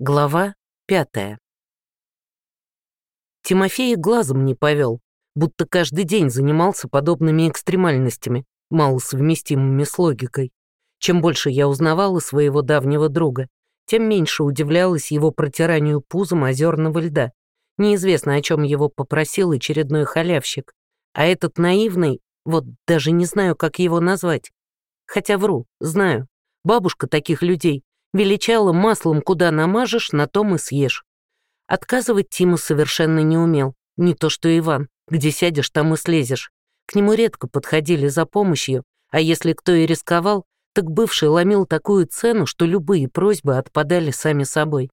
Глава пятая. Тимофей глазом не повел, будто каждый день занимался подобными экстремальностями, малосовместимыми с логикой. Чем больше я узнавала своего давнего друга, тем меньше удивлялась его протиранию пузом озерного льда. Неизвестно, о чем его попросил очередной халявщик. А этот наивный, вот даже не знаю, как его назвать. Хотя вру, знаю. Бабушка таких людей величала маслом, куда намажешь, на том и съешь. Отказывать Тима совершенно не умел, не то что Иван, где сядешь, там и слезешь. К нему редко подходили за помощью, а если кто и рисковал, так бывший ломил такую цену, что любые просьбы отпадали сами собой.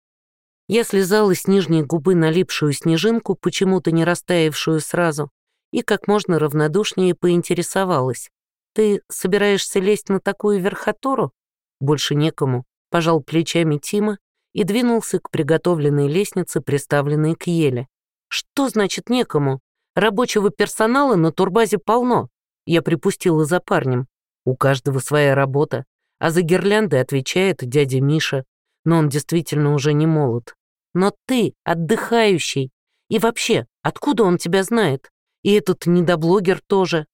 Я слезала с нижней губы налипшую снежинку, почему-то не растаявшую сразу, и как можно равнодушнее поинтересовалась. «Ты собираешься лезть на такую верхотуру? Больше некому пожал плечами Тима и двинулся к приготовленной лестнице, приставленной к еле. «Что значит некому? Рабочего персонала на турбазе полно». Я припустила за парнем. У каждого своя работа, а за гирлянды отвечает дядя Миша, но он действительно уже не молод. Но ты отдыхающий. И вообще, откуда он тебя знает? И этот недоблогер тоже.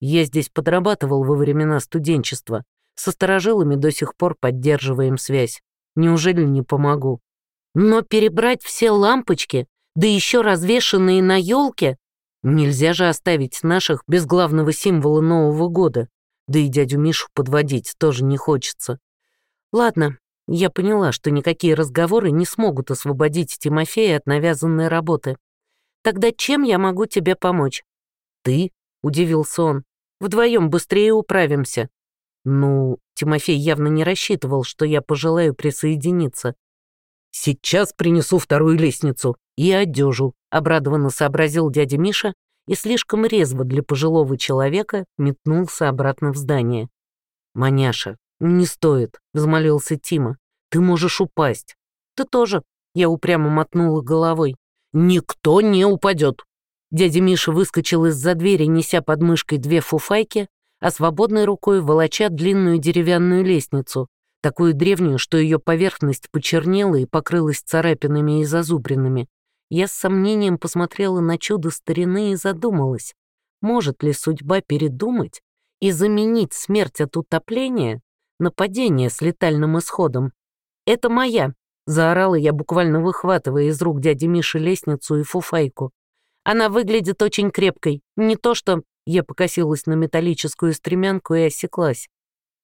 Я здесь подрабатывал во времена студенчества, со сторожилами до сих пор поддерживаем связь. Неужели не помогу? Но перебрать все лампочки, да еще развешанные на елке, нельзя же оставить наших без главного символа Нового года. Да и дядю Мишу подводить тоже не хочется. Ладно, я поняла, что никакие разговоры не смогут освободить Тимофея от навязанной работы. Тогда чем я могу тебе помочь? Ты? — удивился он. Вдвоем быстрее управимся. Ну, Тимофей явно не рассчитывал, что я пожелаю присоединиться. «Сейчас принесу вторую лестницу и одежу», — обрадованно сообразил дядя Миша и слишком резво для пожилого человека метнулся обратно в здание. «Маняша, не стоит», — взмолился Тима. «Ты можешь упасть». «Ты тоже», — я упрямо мотнула головой. «Никто не упадет». Дядя Миша выскочил из-за двери, неся под мышкой две фуфайки, а свободной рукой волоча длинную деревянную лестницу, такую древнюю, что ее поверхность почернела и покрылась царапинами и зазубринами. Я с сомнением посмотрела на чудо старины и задумалась, может ли судьба передумать и заменить смерть от утопления на падение с летальным исходом. «Это моя!» — заорала я, буквально выхватывая из рук дяди Миши лестницу и фуфайку. «Она выглядит очень крепкой, не то что я покосилась на металлическую стремянку и осеклась.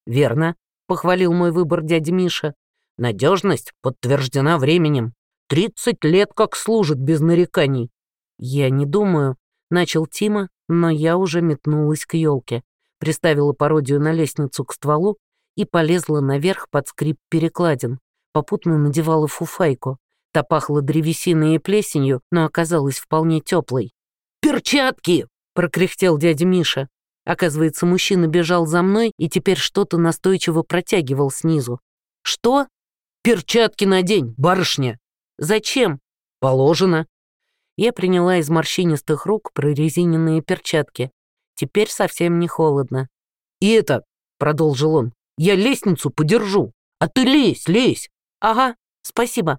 «Верно», — похвалил мой выбор дядя Миша. «Надежность подтверждена временем. Тридцать лет как служит без нареканий». «Я не думаю», — начал Тима, но я уже метнулась к елке, приставила пародию на лестницу к стволу и полезла наверх под скрип перекладин. Попутно надевала фуфайку. Та пахла древесиной и плесенью, но оказалась вполне теплой. «Перчатки!» Прокряхтел дядя Миша. Оказывается, мужчина бежал за мной и теперь что-то настойчиво протягивал снизу. «Что?» «Перчатки надень, барышня!» «Зачем?» «Положено». Я приняла из морщинистых рук прорезиненные перчатки. Теперь совсем не холодно. «И это», — продолжил он, — «я лестницу подержу, а ты лезь, лезь». «Ага, спасибо».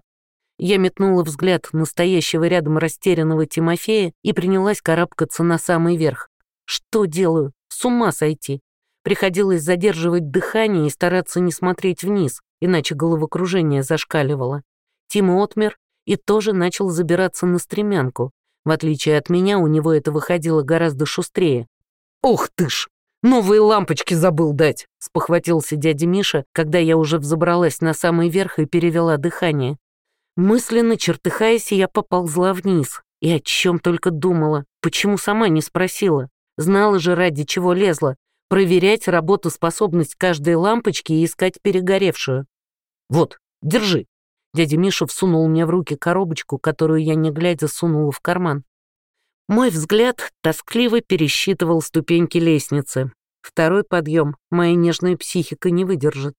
Я метнула взгляд настоящего рядом растерянного Тимофея и принялась карабкаться на самый верх. Что делаю? С ума сойти. Приходилось задерживать дыхание и стараться не смотреть вниз, иначе головокружение зашкаливало. Тима отмер и тоже начал забираться на стремянку. В отличие от меня, у него это выходило гораздо шустрее. «Ух ты ж! Новые лампочки забыл дать!» — спохватился дядя Миша, когда я уже взобралась на самый верх и перевела дыхание. Мысленно чертыхаясь, я поползла вниз. И о чем только думала. Почему сама не спросила? Знала же, ради чего лезла. Проверять работоспособность каждой лампочки и искать перегоревшую. «Вот, держи». Дядя Миша всунул мне в руки коробочку, которую я, не глядя, сунула в карман. Мой взгляд тоскливо пересчитывал ступеньки лестницы. Второй подъем моя нежная психика не выдержит.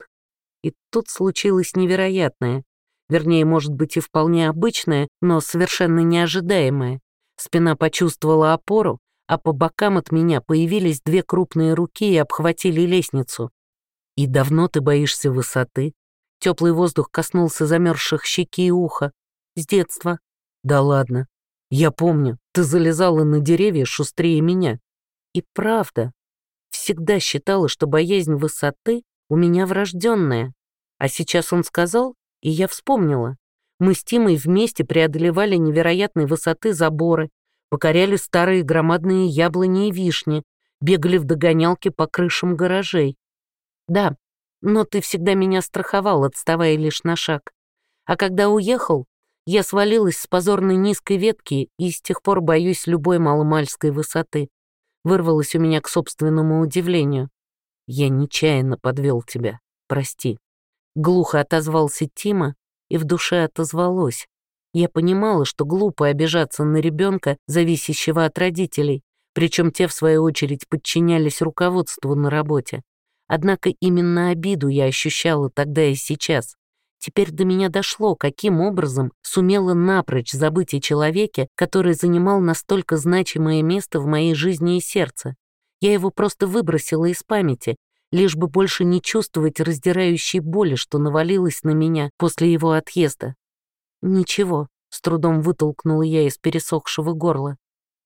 И тут случилось невероятное. Вернее, может быть и вполне обычное, но совершенно неожидаемое. Спина почувствовала опору, а по бокам от меня появились две крупные руки и обхватили лестницу. «И давно ты боишься высоты?» Теплый воздух коснулся замерзших щеки и уха. С детства. Да ладно. Я помню, ты залезала на деревья шустрее меня. И правда. Всегда считала, что боязнь высоты у меня врожденная. А сейчас он сказал, и я вспомнила. Мы с Тимой вместе преодолевали невероятной высоты заборы, покоряли старые громадные яблони и вишни, бегали в догонялки по крышам гаражей. Да, но ты всегда меня страховал, отставая лишь на шаг. А когда уехал, я свалилась с позорной низкой ветки и с тех пор боюсь любой маломальской высоты. Вырвалось у меня к собственному удивлению. Я нечаянно подвел тебя, прости. Глухо отозвался Тима, и в душе отозвалось. Я понимала, что глупо обижаться на ребенка, зависящего от родителей, причем те, в свою очередь, подчинялись руководству на работе. Однако именно обиду я ощущала тогда и сейчас. Теперь до меня дошло, каким образом сумела напрочь забыть о человеке, который занимал настолько значимое место в моей жизни и сердце. Я его просто выбросила из памяти, лишь бы больше не чувствовать раздирающей боли, что навалилась на меня после его отъезда. «Ничего», — с трудом вытолкнула я из пересохшего горла.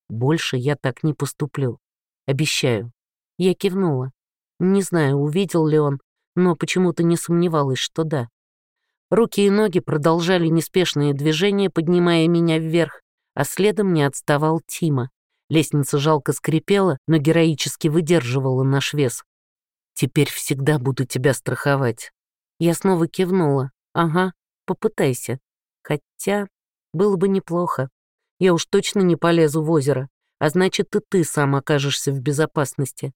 «Больше я так не поступлю. Обещаю». Я кивнула. Не знаю, увидел ли он, но почему-то не сомневалась, что да. Руки и ноги продолжали неспешные движения, поднимая меня вверх, а следом не отставал Тима. Лестница жалко скрипела, но героически выдерживала наш вес. Теперь всегда буду тебя страховать». Я снова кивнула. «Ага, попытайся. Хотя было бы неплохо. Я уж точно не полезу в озеро, а значит, и ты сам окажешься в безопасности».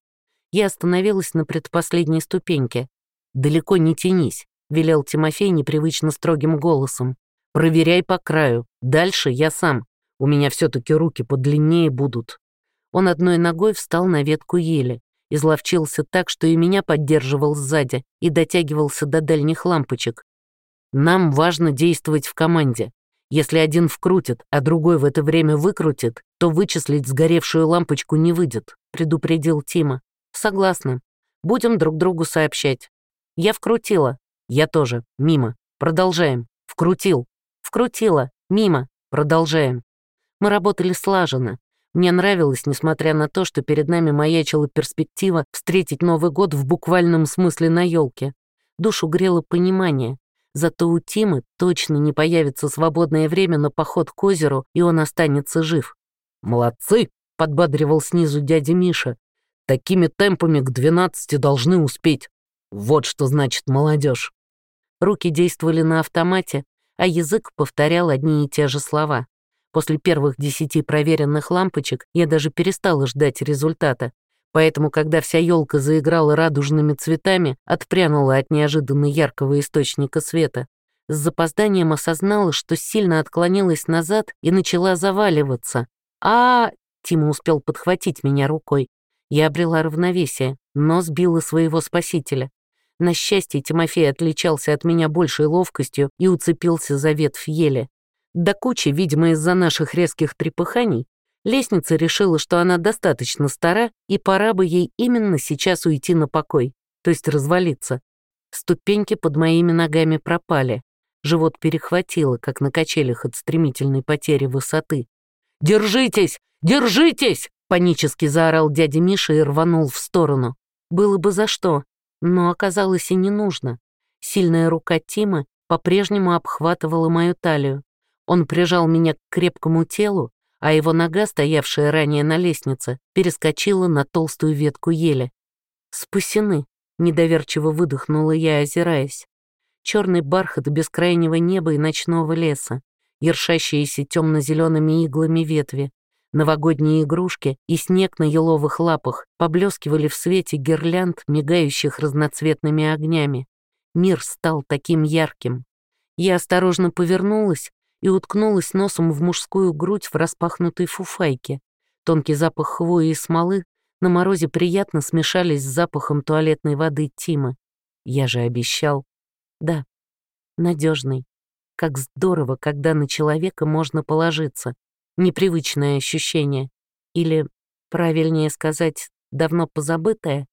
Я остановилась на предпоследней ступеньке. «Далеко не тянись», — велел Тимофей непривычно строгим голосом. «Проверяй по краю. Дальше я сам. У меня все таки руки подлиннее будут». Он одной ногой встал на ветку ели. Изловчился так, что и меня поддерживал сзади и дотягивался до дальних лампочек. Нам важно действовать в команде. Если один вкрутит, а другой в это время выкрутит, то вычислить сгоревшую лампочку не выйдет, предупредил Тима. Согласна. Будем друг другу сообщать. Я вкрутила. Я тоже. Мимо. Продолжаем. Вкрутил. Вкрутила. Мимо. Продолжаем. Мы работали слаженно. Мне нравилось, несмотря на то, что перед нами маячила перспектива встретить Новый год в буквальном смысле на елке. Душу грело понимание. Зато у Тимы точно не появится свободное время на поход к озеру, и он останется жив. «Молодцы!» — подбадривал снизу дядя Миша. «Такими темпами к двенадцати должны успеть. Вот что значит молодежь. Руки действовали на автомате, а язык повторял одни и те же слова. После первых десяти проверенных лампочек я даже перестала ждать результата, поэтому, когда вся елка заиграла радужными цветами, отпрянула от неожиданно яркого источника света. С запозданием осознала, что сильно отклонилась назад и начала заваливаться. а Тима успел подхватить меня рукой. Я обрела равновесие, но сбила своего спасителя. На счастье, Тимофей отличался от меня большей ловкостью и уцепился за ветвь ели. До кучи, видимо, из-за наших резких трепыханий, лестница решила, что она достаточно стара, и пора бы ей именно сейчас уйти на покой, то есть развалиться. Ступеньки под моими ногами пропали. Живот перехватило, как на качелях от стремительной потери высоты. «Держитесь! Держитесь!» — панически заорал дядя Миша и рванул в сторону. Было бы за что, но оказалось и не нужно. Сильная рука Тима по-прежнему обхватывала мою талию. Он прижал меня к крепкому телу, а его нога, стоявшая ранее на лестнице, перескочила на толстую ветку ели. «Спасены», — недоверчиво выдохнула я, озираясь. Черный бархат бескрайнего неба и ночного леса, ершащиеся темно-зелеными иглами ветви, новогодние игрушки и снег на еловых лапах поблескивали в свете гирлянд, мигающих разноцветными огнями. Мир стал таким ярким. Я осторожно повернулась и уткнулась носом в мужскую грудь в распахнутой фуфайке. Тонкий запах хвои и смолы на морозе приятно смешались с запахом туалетной воды Тимы. Я же обещал. Да, надежный. Как здорово, когда на человека можно положиться. Непривычное ощущение. Или, правильнее сказать, давно позабытое.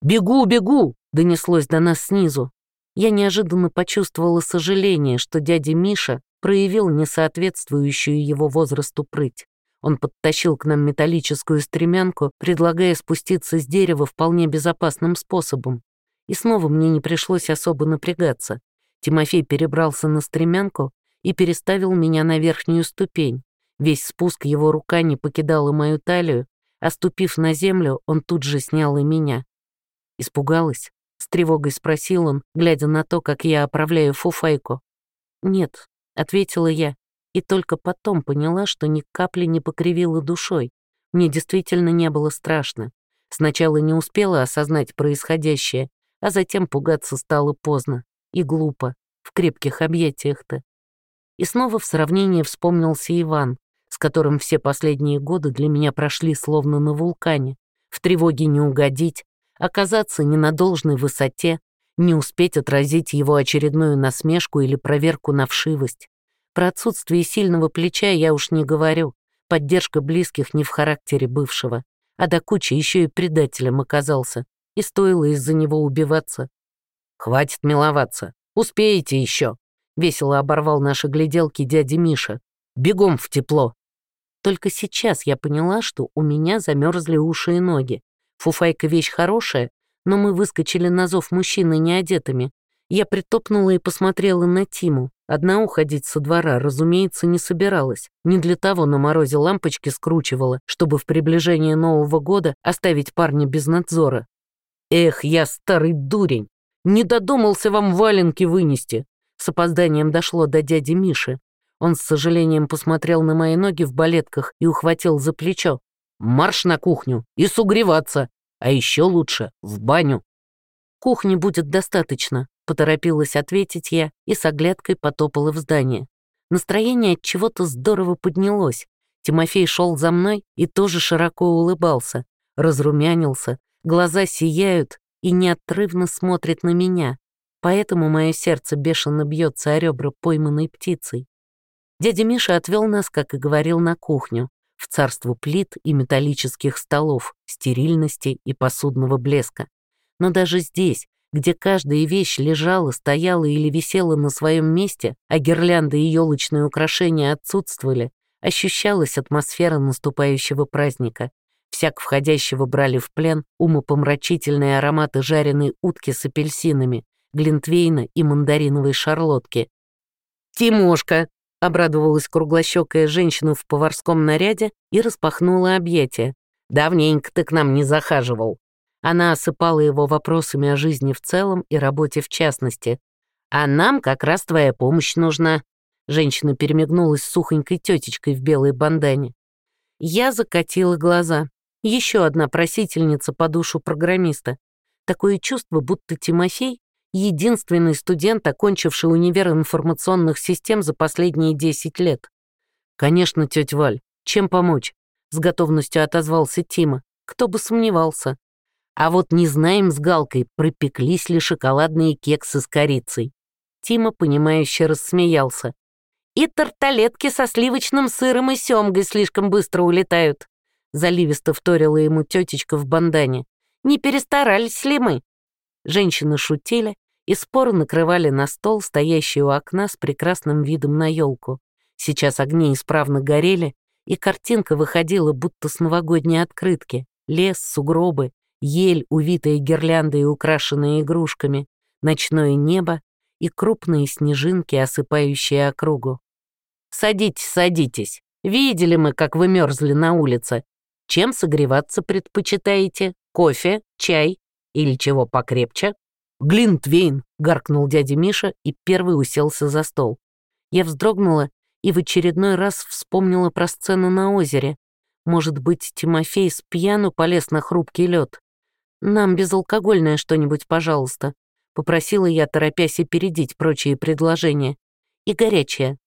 «Бегу, бегу!» — донеслось до нас снизу. Я неожиданно почувствовала сожаление, что дядя Миша проявил несоответствующую его возрасту прыть. Он подтащил к нам металлическую стремянку, предлагая спуститься с дерева вполне безопасным способом. И снова мне не пришлось особо напрягаться. Тимофей перебрался на стремянку и переставил меня на верхнюю ступень. Весь спуск его рука не покидала мою талию, а ступив на землю, он тут же снял и меня. Испугалась? С тревогой спросил он, глядя на то, как я оправляю фуфайку. «Нет», — ответила я, и только потом поняла, что ни капли не покривила душой. Мне действительно не было страшно. Сначала не успела осознать происходящее, а затем пугаться стало поздно и глупо, в крепких объятиях-то. И снова в сравнении вспомнился Иван, с которым все последние годы для меня прошли словно на вулкане, в тревоге не угодить, оказаться не на должной высоте, не успеть отразить его очередную насмешку или проверку на вшивость. Про отсутствие сильного плеча я уж не говорю, поддержка близких не в характере бывшего, а до кучи еще и предателем оказался, и стоило из-за него убиваться. «Хватит миловаться, успеете еще», — весело оборвал наши гляделки дядя Миша. «Бегом в тепло». Только сейчас я поняла, что у меня замерзли уши и ноги. Фуфайка вещь хорошая, но мы выскочили на зов мужчины неодетыми. Я притопнула и посмотрела на Тиму. Одна уходить со двора, разумеется, не собиралась. Не для того на морозе лампочки скручивала, чтобы в приближении Нового года оставить парня без надзора. «Эх, я старый дурень! Не додумался вам валенки вынести!» С опозданием дошло до дяди Миши. Он с сожалением посмотрел на мои ноги в балетках и ухватил за плечо. «Марш на кухню и сугреваться, а еще лучше в баню». «Кухни будет достаточно», — поторопилась ответить я и с оглядкой потопала в здание. Настроение от чего-то здорово поднялось. Тимофей шел за мной и тоже широко улыбался, разрумянился, глаза сияют и неотрывно смотрит на меня. Поэтому мое сердце бешено бьется о ребра пойманной птицей. Дядя Миша отвел нас, как и говорил, на кухню, в царство плит и металлических столов, стерильности и посудного блеска. Но даже здесь, где каждая вещь лежала, стояла или висела на своем месте, а гирлянды и елочные украшения отсутствовали, ощущалась атмосфера наступающего праздника. Всяк входящего брали в плен умопомрачительные ароматы жареной утки с апельсинами, глинтвейна и мандариновой шарлотки. «Тимошка!» — обрадовалась круглощекая женщина в поварском наряде и распахнула объятия. «Давненько ты к нам не захаживал». Она осыпала его вопросами о жизни в целом и работе в частности. «А нам как раз твоя помощь нужна». Женщина перемигнулась с сухонькой тетечкой в белой бандане. Я закатила глаза. Еще одна просительница по душу программиста. Такое чувство, будто Тимофей единственный студент, окончивший универ информационных систем за последние 10 лет. «Конечно, тетя Валь, чем помочь?» — с готовностью отозвался Тима. Кто бы сомневался. А вот не знаем с Галкой, пропеклись ли шоколадные кексы с корицей. Тима, понимающе рассмеялся. «И тарталетки со сливочным сыром и семгой слишком быстро улетают», заливисто вторила ему тетечка в бандане. «Не перестарались ли мы?» Женщины шутили и споро накрывали на стол, стоящий у окна с прекрасным видом на елку. Сейчас огни исправно горели, и картинка выходила будто с новогодней открытки. Лес, сугробы, ель, увитая гирляндой и украшенная игрушками, ночное небо и крупные снежинки, осыпающие округу. «Садитесь, садитесь. Видели мы, как вы мерзли на улице. Чем согреваться предпочитаете? Кофе, чай или чего покрепче?» «Глинтвейн!» — гаркнул дядя Миша и первый уселся за стол. Я вздрогнула и в очередной раз вспомнила про сцену на озере. Может быть, Тимофей с пьяну полез на хрупкий лед. «Нам безалкогольное что-нибудь, пожалуйста», — попросила я, торопясь опередить прочие предложения. «И горячее».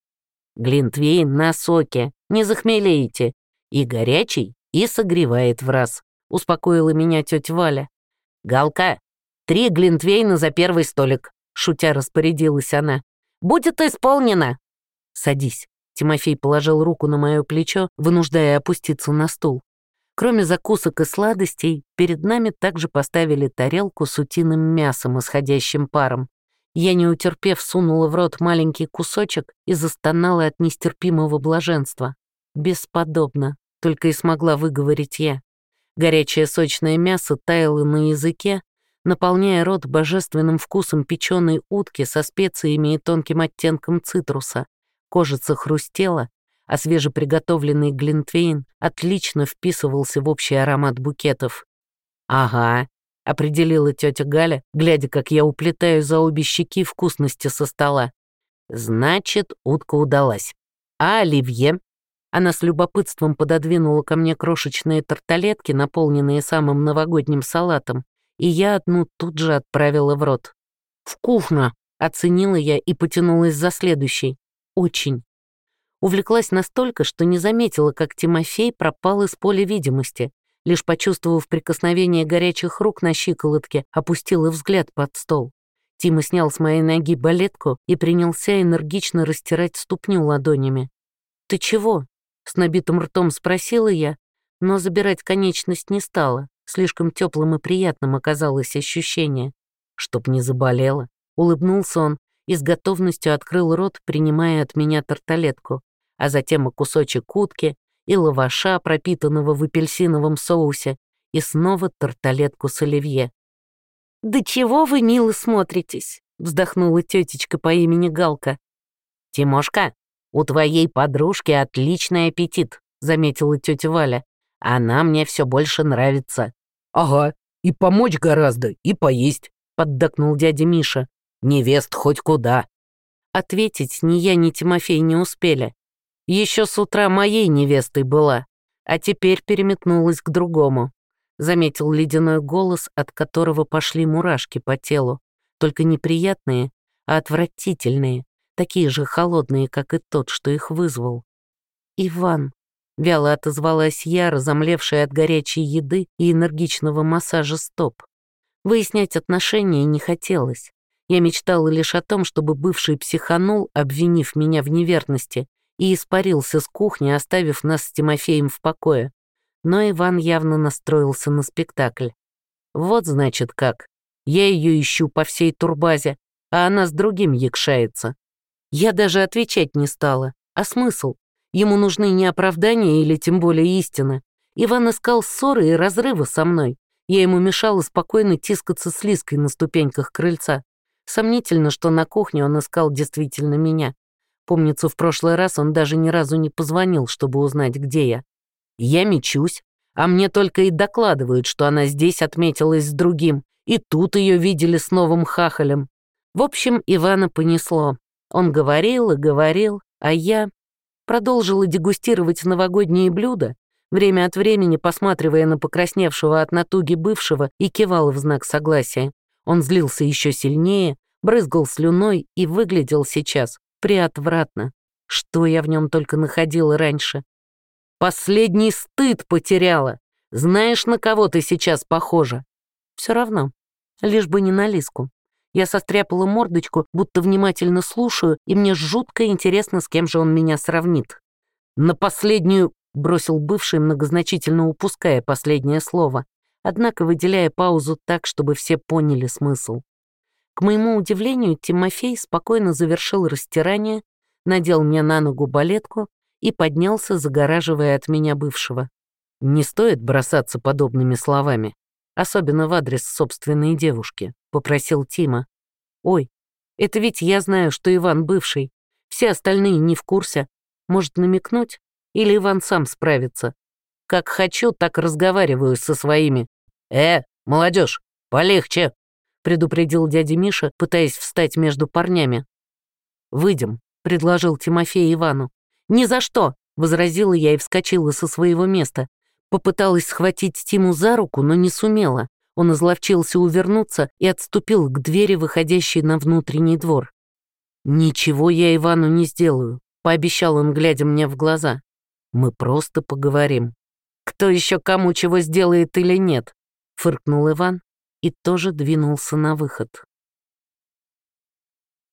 «Глинтвейн на соке, не захмелеете. И горячий, и согревает в раз», — успокоила меня тетя Валя. «Галка, три глинтвейна за первый столик», — шутя распорядилась она. «Будет исполнено!» «Садись». Тимофей положил руку на мое плечо, вынуждая опуститься на стул. Кроме закусок и сладостей, перед нами также поставили тарелку с утиным мясом, исходящим паром. Я, не утерпев, сунула в рот маленький кусочек и застонала от нестерпимого блаженства. Бесподобно, только и смогла выговорить я. Горячее сочное мясо таяло на языке, наполняя рот божественным вкусом печеной утки со специями и тонким оттенком цитруса. Кожица хрустела, а свежеприготовленный глинтвейн отлично вписывался в общий аромат букетов. «Ага», — определила тетя Галя, глядя, как я уплетаю за обе щеки вкусности со стола. «Значит, утка удалась. А оливье?» Она с любопытством пододвинула ко мне крошечные тарталетки, наполненные самым новогодним салатом, и я одну тут же отправила в рот. «Вкусно!» — оценила я и потянулась за следующей. «Очень». Увлеклась настолько, что не заметила, как Тимофей пропал из поля видимости. Лишь почувствовав прикосновение горячих рук на щиколотке, опустила взгляд под стол. Тима снял с моей ноги балетку и принялся энергично растирать ступню ладонями. «Ты чего?» — с набитым ртом спросила я, но забирать конечность не стала. Слишком теплым и приятным оказалось ощущение. Чтоб не заболела. Улыбнулся он и с готовностью открыл рот, принимая от меня тарталетку а затем и кусочек утки, и лаваша, пропитанного в апельсиновом соусе, и снова тарталетку с оливье. «Да чего вы мило смотритесь?» — вздохнула тетечка по имени Галка. «Тимошка, у твоей подружки отличный аппетит», — заметила тетя Валя. «Она мне все больше нравится». «Ага, и помочь гораздо, и поесть», — поддакнул дядя Миша. «Невест хоть куда». Ответить ни я, ни Тимофей не успели. Еще с утра моей невестой была, а теперь переметнулась к другому. Заметил ледяной голос, от которого пошли мурашки по телу. Только неприятные, а отвратительные, такие же холодные, как и тот, что их вызвал. «Иван», — вяло отозвалась я, разомлевшая от горячей еды и энергичного массажа стоп. Выяснять отношения не хотелось. Я мечтала лишь о том, чтобы бывший психанул, обвинив меня в неверности, и испарился с кухни, оставив нас с Тимофеем в покое. Но Иван явно настроился на спектакль. Вот значит как. Я ее ищу по всей турбазе, а она с другим якшается. Я даже отвечать не стала. А смысл? Ему нужны не оправдания или тем более истины. Иван искал ссоры и разрывы со мной. Я ему мешала спокойно тискаться с Лиской на ступеньках крыльца. Сомнительно, что на кухне он искал действительно меня. Помнится, в прошлый раз он даже ни разу не позвонил, чтобы узнать, где я. Я мечусь, а мне только и докладывают, что она здесь отметилась с другим, и тут ее видели с новым хахалем. В общем, Ивана понесло. Он говорил и говорил, а я продолжила дегустировать новогодние блюда, время от времени посматривая на покрасневшего от натуги бывшего и кивал в знак согласия. Он злился еще сильнее, брызгал слюной и выглядел сейчас приотвратно. Что я в нем только находила раньше? Последний стыд потеряла. Знаешь, на кого ты сейчас похожа? Все равно, лишь бы не на Лиску. Я состряпала мордочку, будто внимательно слушаю, и мне жутко интересно, с кем же он меня сравнит. На последнюю бросил бывший, многозначительно упуская последнее слово, однако выделяя паузу так, чтобы все поняли смысл. К моему удивлению, Тимофей спокойно завершил растирание, надел мне на ногу балетку и поднялся, загораживая от меня бывшего. «Не стоит бросаться подобными словами, особенно в адрес собственной девушки», — попросил Тима. «Ой, это ведь я знаю, что Иван бывший. Все остальные не в курсе. Может, намекнуть? Или Иван сам справится? Как хочу, так разговариваю со своими. Э, молодежь, полегче!» предупредил дядя Миша, пытаясь встать между парнями. «Выйдем», — предложил Тимофей Ивану. «Ни за что!» — возразила я и вскочила со своего места. Попыталась схватить Тиму за руку, но не сумела. Он изловчился увернуться и отступил к двери, выходящей на внутренний двор. «Ничего я Ивану не сделаю», — пообещал он, глядя мне в глаза. «Мы просто поговорим». «Кто еще кому чего сделает или нет?» — фыркнул Иван, и тоже двинулся на выход.